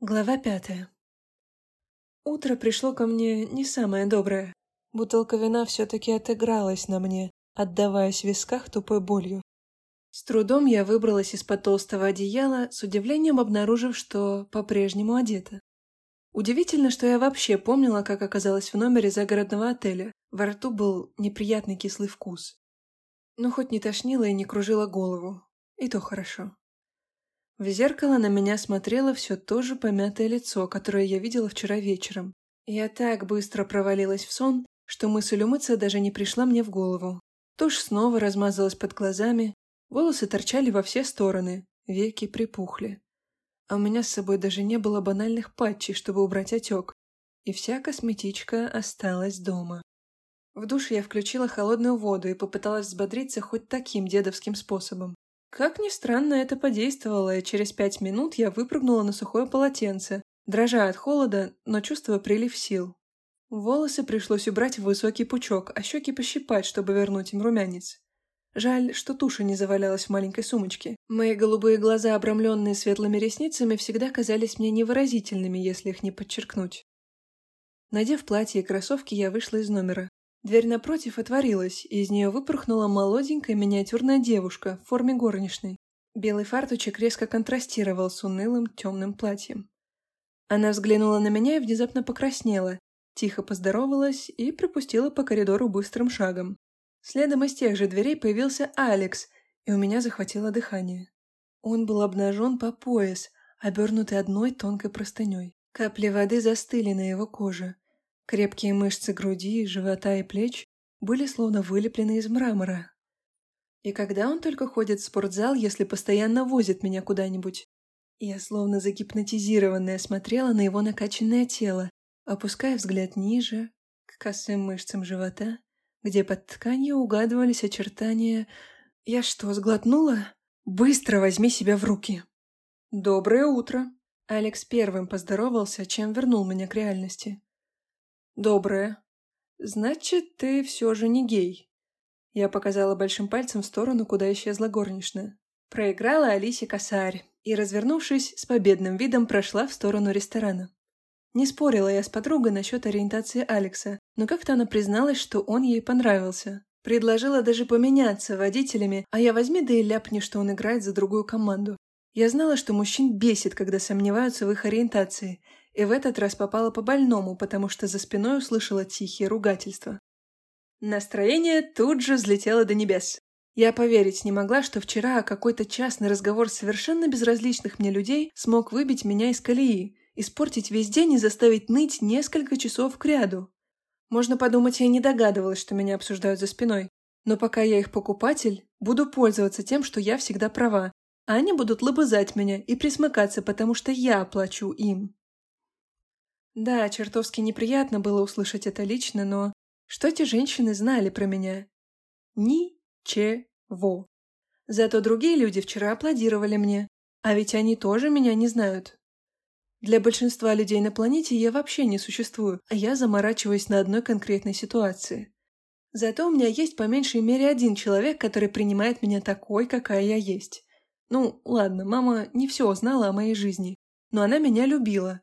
Глава пятая. Утро пришло ко мне не самое доброе. Бутылка вина все-таки отыгралась на мне, отдаваясь в висках тупой болью. С трудом я выбралась из-под толстого одеяла, с удивлением обнаружив, что по-прежнему одета. Удивительно, что я вообще помнила, как оказалась в номере загородного отеля. Во рту был неприятный кислый вкус. Но хоть не тошнило и не кружило голову. И то хорошо. В зеркало на меня смотрело все то же помятое лицо, которое я видела вчера вечером. Я так быстро провалилась в сон, что мысль умыться даже не пришла мне в голову. Тушь снова размазалась под глазами, волосы торчали во все стороны, веки припухли. А у меня с собой даже не было банальных патчей, чтобы убрать отек, и вся косметичка осталась дома. В душ я включила холодную воду и попыталась взбодриться хоть таким дедовским способом. Как ни странно, это подействовало, и через пять минут я выпрыгнула на сухое полотенце, дрожа от холода, но чувствуя прилив сил. Волосы пришлось убрать в высокий пучок, а щеки пощипать, чтобы вернуть им румянец. Жаль, что туша не завалялась в маленькой сумочке. Мои голубые глаза, обрамленные светлыми ресницами, всегда казались мне невыразительными, если их не подчеркнуть. Надев платье и кроссовки, я вышла из номера. Дверь напротив отворилась, и из нее выпорхнула молоденькая миниатюрная девушка в форме горничной. Белый фартучек резко контрастировал с унылым темным платьем. Она взглянула на меня и внезапно покраснела, тихо поздоровалась и пропустила по коридору быстрым шагом. Следом из тех же дверей появился Алекс, и у меня захватило дыхание. Он был обнажен по пояс, обернутый одной тонкой простыней. Капли воды застыли на его коже, Крепкие мышцы груди, живота и плеч были словно вылеплены из мрамора. И когда он только ходит в спортзал, если постоянно возит меня куда-нибудь? Я словно загипнотизированная смотрела на его накачанное тело, опуская взгляд ниже, к косым мышцам живота, где под тканью угадывались очертания... Я что, сглотнула? Быстро возьми себя в руки. Доброе утро. Алекс первым поздоровался, чем вернул меня к реальности. «Доброе. Значит, ты все же не гей». Я показала большим пальцем в сторону, куда исчезла горничная. Проиграла Алисе косарь и, развернувшись, с победным видом прошла в сторону ресторана. Не спорила я с подругой насчет ориентации Алекса, но как-то она призналась, что он ей понравился. Предложила даже поменяться водителями, а я возьми да и ляпни, что он играет за другую команду. Я знала, что мужчин бесит, когда сомневаются в их ориентации, и в этот раз попала по больному, потому что за спиной услышала тихие ругательства. Настроение тут же взлетело до небес. Я поверить не могла, что вчера какой-то частный разговор совершенно безразличных мне людей смог выбить меня из колеи, испортить весь день и заставить ныть несколько часов кряду. Можно подумать, я не догадывалась, что меня обсуждают за спиной. Но пока я их покупатель, буду пользоваться тем, что я всегда права, а они будут лобызать меня и присмыкаться, потому что я плачу им. Да, чертовски неприятно было услышать это лично, но что эти женщины знали про меня? Ничего. Зато другие люди вчера аплодировали мне, а ведь они тоже меня не знают. Для большинства людей на планете я вообще не существую, а я заморачиваюсь на одной конкретной ситуации. Зато у меня есть по меньшей мере один человек, который принимает меня такой, какая я есть. Ну, ладно, мама не все знала о моей жизни, но она меня любила,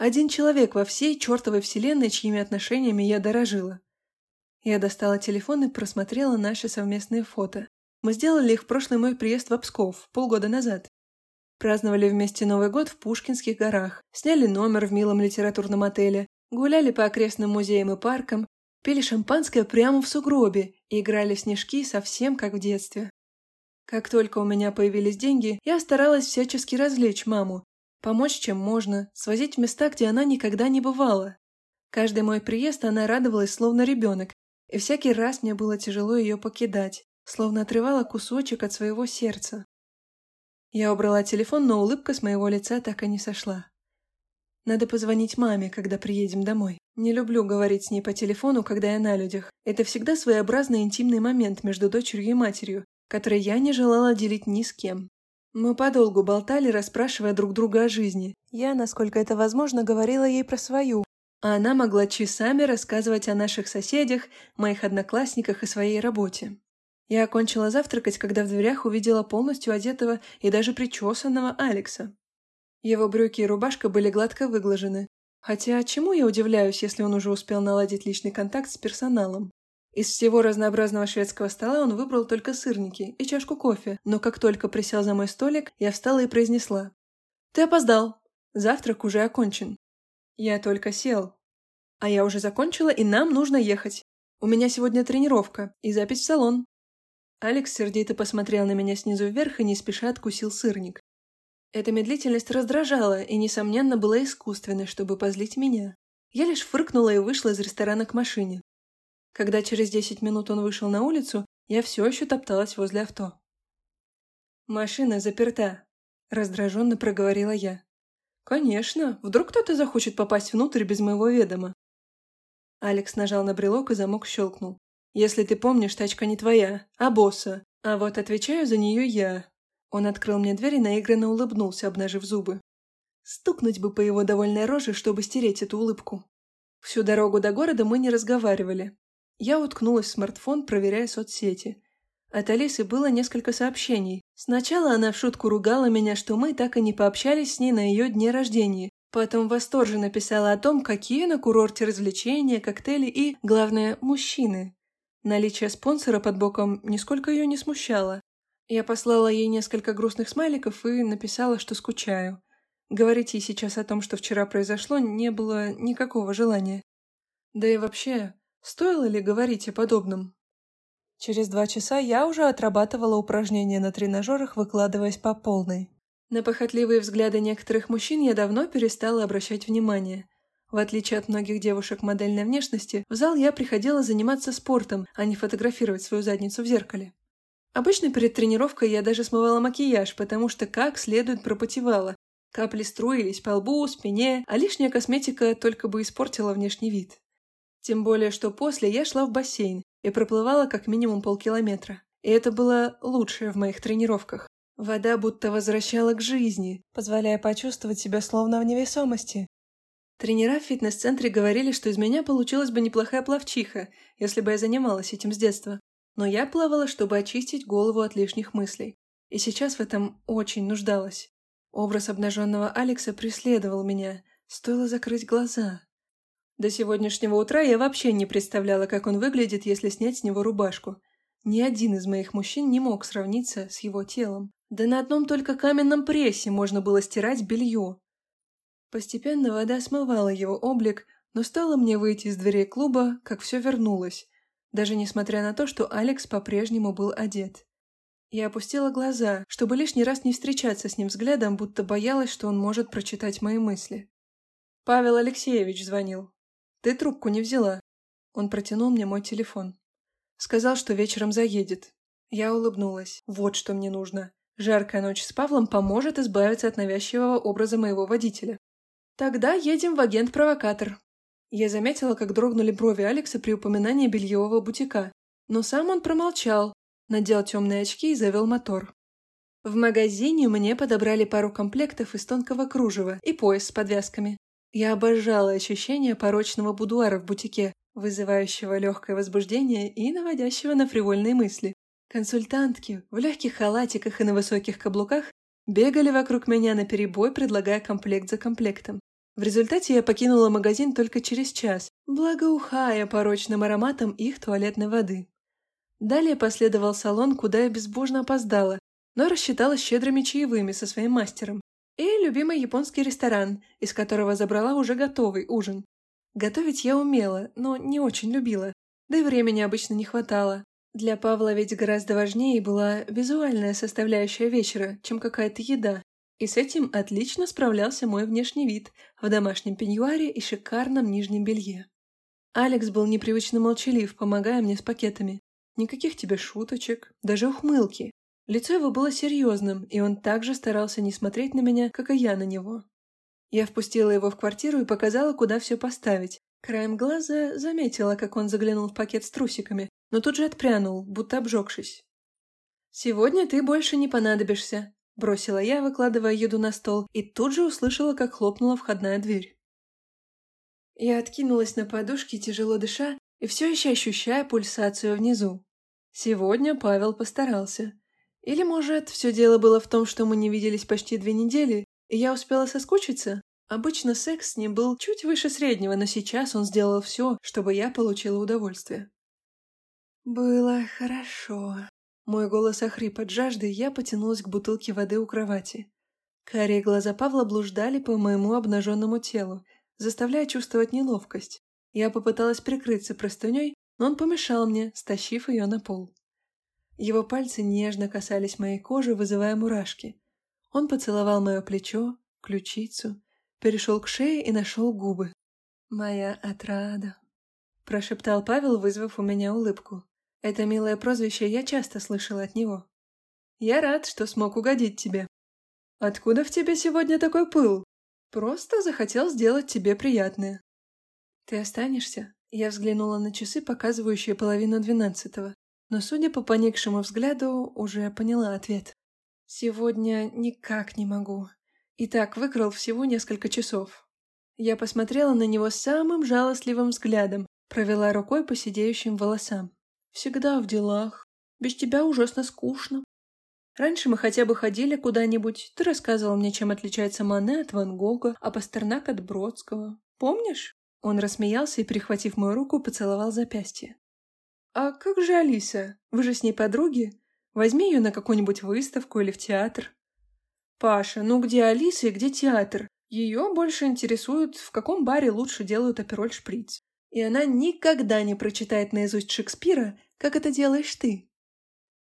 один человек во всей чертовой вселенной, чьими отношениями я дорожила. Я достала телефон и просмотрела наши совместные фото. Мы сделали их в прошлый мой приезд в Псков, полгода назад. Праздновали вместе Новый год в Пушкинских горах, сняли номер в милом литературном отеле, гуляли по окрестным музеям и паркам, пили шампанское прямо в сугробе и играли в снежки совсем как в детстве. Как только у меня появились деньги, я старалась всячески развлечь маму, Помочь чем можно, свозить в места, где она никогда не бывала. Каждый мой приезд она радовалась, словно ребенок, и всякий раз мне было тяжело ее покидать, словно отрывала кусочек от своего сердца. Я убрала телефон, но улыбка с моего лица так и не сошла. Надо позвонить маме, когда приедем домой. Не люблю говорить с ней по телефону, когда я на людях. Это всегда своеобразный интимный момент между дочерью и матерью, который я не желала делить ни с кем. Мы подолгу болтали, расспрашивая друг друга о жизни. Я, насколько это возможно, говорила ей про свою, а она могла часами рассказывать о наших соседях, моих одноклассниках и своей работе. Я окончила завтракать, когда в дверях увидела полностью одетого и даже причесанного Алекса. Его брюки и рубашка были гладко выглажены. Хотя чему я удивляюсь, если он уже успел наладить личный контакт с персоналом? Из всего разнообразного шведского стола он выбрал только сырники и чашку кофе, но как только присел за мой столик, я встала и произнесла. «Ты опоздал. Завтрак уже окончен». Я только сел. А я уже закончила, и нам нужно ехать. У меня сегодня тренировка и запись в салон. Алекс сердито посмотрел на меня снизу вверх и не спеша откусил сырник. Эта медлительность раздражала и, несомненно, была искусственной, чтобы позлить меня. Я лишь фыркнула и вышла из ресторана к машине. Когда через десять минут он вышел на улицу, я все еще топталась возле авто. «Машина заперта», — раздраженно проговорила я. «Конечно, вдруг кто-то захочет попасть внутрь без моего ведома». Алекс нажал на брелок и замок щелкнул. «Если ты помнишь, тачка не твоя, а босса. А вот отвечаю за нее я». Он открыл мне дверь и наигранно улыбнулся, обнажив зубы. Стукнуть бы по его довольной роже, чтобы стереть эту улыбку. Всю дорогу до города мы не разговаривали. Я уткнулась в смартфон, проверяя соцсети. От Алисы было несколько сообщений. Сначала она в шутку ругала меня, что мы так и не пообщались с ней на ее дне рождения. Потом восторженно писала о том, какие на курорте развлечения, коктейли и, главное, мужчины. Наличие спонсора под боком нисколько ее не смущало. Я послала ей несколько грустных смайликов и написала, что скучаю. Говорить ей сейчас о том, что вчера произошло, не было никакого желания. Да и вообще, Стоило ли говорить о подобном? Через два часа я уже отрабатывала упражнения на тренажерах, выкладываясь по полной. На похотливые взгляды некоторых мужчин я давно перестала обращать внимание. В отличие от многих девушек модельной внешности, в зал я приходила заниматься спортом, а не фотографировать свою задницу в зеркале. Обычно перед тренировкой я даже смывала макияж, потому что как следует пропотевала. Капли струились по лбу, спине, а лишняя косметика только бы испортила внешний вид. Тем более, что после я шла в бассейн и проплывала как минимум полкилометра. И это было лучшее в моих тренировках. Вода будто возвращала к жизни, позволяя почувствовать себя словно в невесомости. Тренера в фитнес-центре говорили, что из меня получилась бы неплохая пловчиха, если бы я занималась этим с детства. Но я плавала, чтобы очистить голову от лишних мыслей. И сейчас в этом очень нуждалась. Образ обнаженного Алекса преследовал меня. Стоило закрыть глаза. До сегодняшнего утра я вообще не представляла, как он выглядит, если снять с него рубашку. Ни один из моих мужчин не мог сравниться с его телом. Да на одном только каменном прессе можно было стирать белье. Постепенно вода смывала его облик, но стоило мне выйти из дверей клуба, как все вернулось, даже несмотря на то, что Алекс по-прежнему был одет. Я опустила глаза, чтобы лишний раз не встречаться с ним взглядом, будто боялась, что он может прочитать мои мысли. Павел Алексеевич звонил. Ты трубку не взяла. Он протянул мне мой телефон. Сказал, что вечером заедет. Я улыбнулась. Вот что мне нужно. Жаркая ночь с Павлом поможет избавиться от навязчивого образа моего водителя. Тогда едем в агент-провокатор. Я заметила, как дрогнули брови Алекса при упоминании бельевого бутика. Но сам он промолчал, надел темные очки и завел мотор. В магазине мне подобрали пару комплектов из тонкого кружева и пояс с подвязками. Я обожала ощущение порочного будуара в бутике, вызывающего легкое возбуждение и наводящего на фривольные мысли. Консультантки в легких халатиках и на высоких каблуках бегали вокруг меня на перебой, предлагая комплект за комплектом. В результате я покинула магазин только через час, благоухая порочным ароматом их туалетной воды. Далее последовал салон, куда я безбожно опоздала, но рассчиталась щедрыми чаевыми со своим мастером и любимый японский ресторан, из которого забрала уже готовый ужин. Готовить я умела, но не очень любила, да и времени обычно не хватало. Для Павла ведь гораздо важнее была визуальная составляющая вечера, чем какая-то еда. И с этим отлично справлялся мой внешний вид в домашнем пеньюаре и шикарном нижнем белье. Алекс был непривычно молчалив, помогая мне с пакетами. Никаких тебе шуточек, даже ухмылки. Лицо его было серьезным, и он также старался не смотреть на меня, как и я на него. Я впустила его в квартиру и показала, куда все поставить. Краем глаза заметила, как он заглянул в пакет с трусиками, но тут же отпрянул, будто обжегшись. «Сегодня ты больше не понадобишься», – бросила я, выкладывая еду на стол, и тут же услышала, как хлопнула входная дверь. Я откинулась на подушке, тяжело дыша, и все еще ощущая пульсацию внизу. Сегодня Павел постарался. Или, может, все дело было в том, что мы не виделись почти две недели, И я успела соскучиться? Обычно секс с ним был чуть выше среднего, но сейчас он сделал все, чтобы я получила удовольствие. Было хорошо. Мой голос охрип от жажды, я потянулась к бутылке воды у кровати. Карие глаза Павла блуждали по моему обнаженному телу, заставляя чувствовать неловкость. Я попыталась прикрыться простыней, но он помешал мне, стащив ее на пол. Его пальцы нежно касались моей кожи, вызывая мурашки. Он поцеловал мое плечо, ключицу, перешел к шее и нашел губы. «Моя отрада», — прошептал Павел, вызвав у меня улыбку. Это милое прозвище я часто слышала от него. «Я рад, что смог угодить тебе». «Откуда в тебе сегодня такой пыл?» «Просто захотел сделать тебе приятное». «Ты останешься?» Я взглянула на часы, показывающие половину двенадцатого, но, судя по поникшему взгляду, уже поняла ответ. «Сегодня никак не могу. И так выкрал всего несколько часов». Я посмотрела на него самым жалостливым взглядом, провела рукой по сидеющим волосам. «Всегда в делах. Без тебя ужасно скучно. Раньше мы хотя бы ходили куда-нибудь, ты рассказывал мне, чем отличается Мане от Ван Гога, а Пастернак от Бродского. Помнишь?» Он рассмеялся и, перехватив мою руку, поцеловал запястье. «А как же Алиса? Вы же с ней подруги? Возьми ее на какую-нибудь выставку или в театр». «Паша, ну где Алиса и где театр? Ее больше интересует, в каком баре лучше делают апероль шприц. И она никогда не прочитает наизусть Шекспира, как это делаешь ты.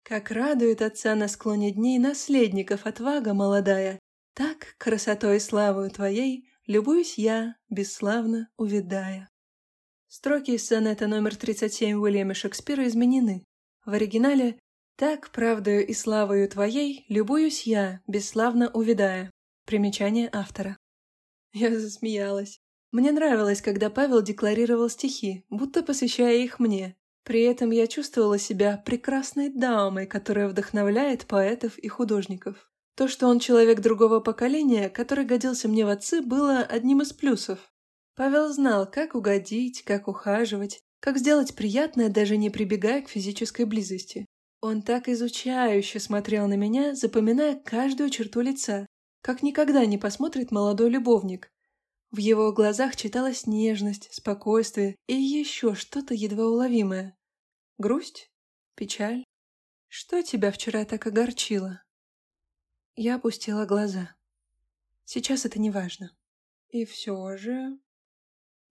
Как радует отца на склоне дней наследников отвага молодая, так красотой и славою твоей любуюсь я, бесславно увидая. Строки из сонета номер 37 Уильяма Шекспира изменены. В оригинале «Так, правдою и славою твоей, любуюсь я, бесславно увидая». Примечание автора. Я засмеялась. Мне нравилось, когда Павел декларировал стихи, будто посвящая их мне, при этом я чувствовала себя прекрасной дамой, которая вдохновляет поэтов и художников. То, что он человек другого поколения, который годился мне в отцы, было одним из плюсов. Павел знал, как угодить, как ухаживать, как сделать приятное, даже не прибегая к физической близости. Он так изучающе смотрел на меня, запоминая каждую черту лица, как никогда не посмотрит молодой любовник. В его глазах читалась нежность, спокойствие и еще что-то едва уловимое. Грусть? Печаль? Что тебя вчера так огорчило? Я опустила глаза. Сейчас это не важно. И все же...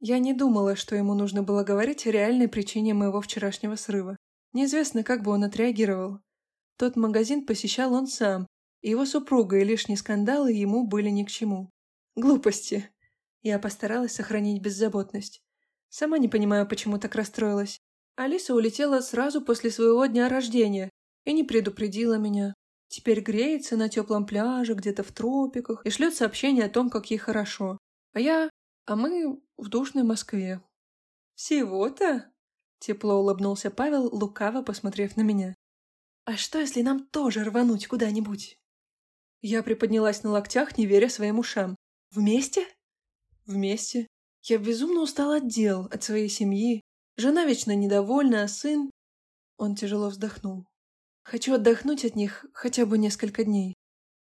Я не думала, что ему нужно было говорить о реальной причине моего вчерашнего срыва. Неизвестно, как бы он отреагировал. Тот магазин посещал он сам, и его супруга и лишние скандалы ему были ни к чему. Глупости. Я постаралась сохранить беззаботность. Сама не понимаю, почему так расстроилась. Алиса улетела сразу после своего дня рождения и не предупредила меня. Теперь греется на теплом пляже, где-то в тропиках, и шлет сообщение о том, как ей хорошо. А я... А мы в душной Москве. «Всего-то?» — тепло улыбнулся Павел, лукаво посмотрев на меня. «А что, если нам тоже рвануть куда-нибудь?» Я приподнялась на локтях, не веря своим ушам. «Вместе?» Вместе. Я безумно устал от дел, от своей семьи. Жена вечно недовольна, а сын... Он тяжело вздохнул. Хочу отдохнуть от них хотя бы несколько дней.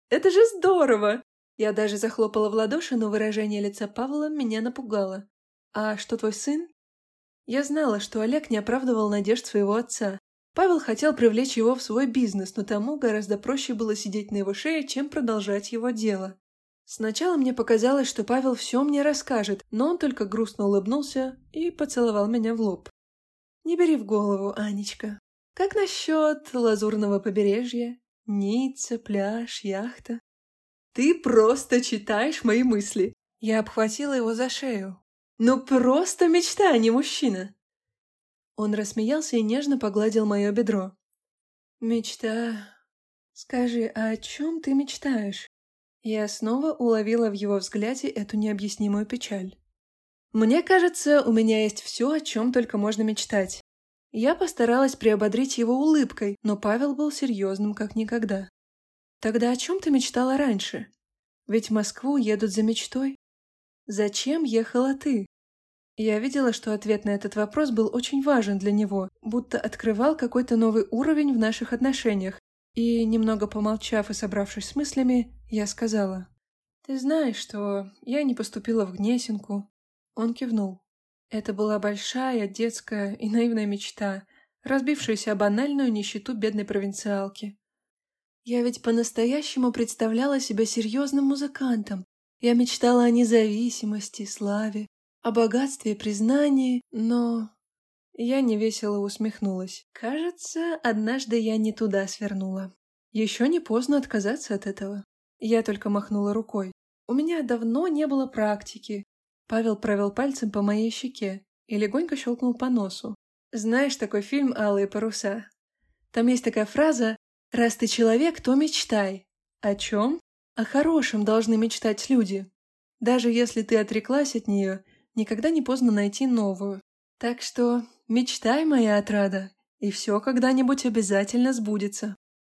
Это же здорово! Я даже захлопала в ладоши, но выражение лица Павла меня напугало. А что твой сын? Я знала, что Олег не оправдывал надежд своего отца. Павел хотел привлечь его в свой бизнес, но тому гораздо проще было сидеть на его шее, чем продолжать его дело. Сначала мне показалось, что Павел все мне расскажет, но он только грустно улыбнулся и поцеловал меня в лоб. «Не бери в голову, Анечка. Как насчет лазурного побережья? Ницца, пляж, яхта?» «Ты просто читаешь мои мысли!» Я обхватила его за шею. «Ну просто мечта, а не мужчина!» Он рассмеялся и нежно погладил мое бедро. «Мечта... Скажи, а о чем ты мечтаешь?» Я снова уловила в его взгляде эту необъяснимую печаль. Мне кажется, у меня есть все, о чем только можно мечтать. Я постаралась приободрить его улыбкой, но Павел был серьезным как никогда. Тогда о чем ты мечтала раньше? Ведь в Москву едут за мечтой. Зачем ехала ты? Я видела, что ответ на этот вопрос был очень важен для него, будто открывал какой-то новый уровень в наших отношениях, и, немного помолчав и собравшись с мыслями, я сказала. Ты знаешь, что я не поступила в Гнесинку. Он кивнул. Это была большая, детская и наивная мечта, разбившаяся о банальную нищету бедной провинциалки. Я ведь по-настоящему представляла себя серьезным музыкантом. Я мечтала о независимости, славе, о богатстве и признании, но... Я невесело усмехнулась. Кажется, однажды я не туда свернула. Еще не поздно отказаться от этого. Я только махнула рукой. У меня давно не было практики. Павел провел пальцем по моей щеке и легонько щелкнул по носу. Знаешь такой фильм «Алые паруса»? Там есть такая фраза «Раз ты человек, то мечтай». О чем? О хорошем должны мечтать люди. Даже если ты отреклась от нее, никогда не поздно найти новую. Так что мечтай, моя отрада, и все когда-нибудь обязательно сбудется.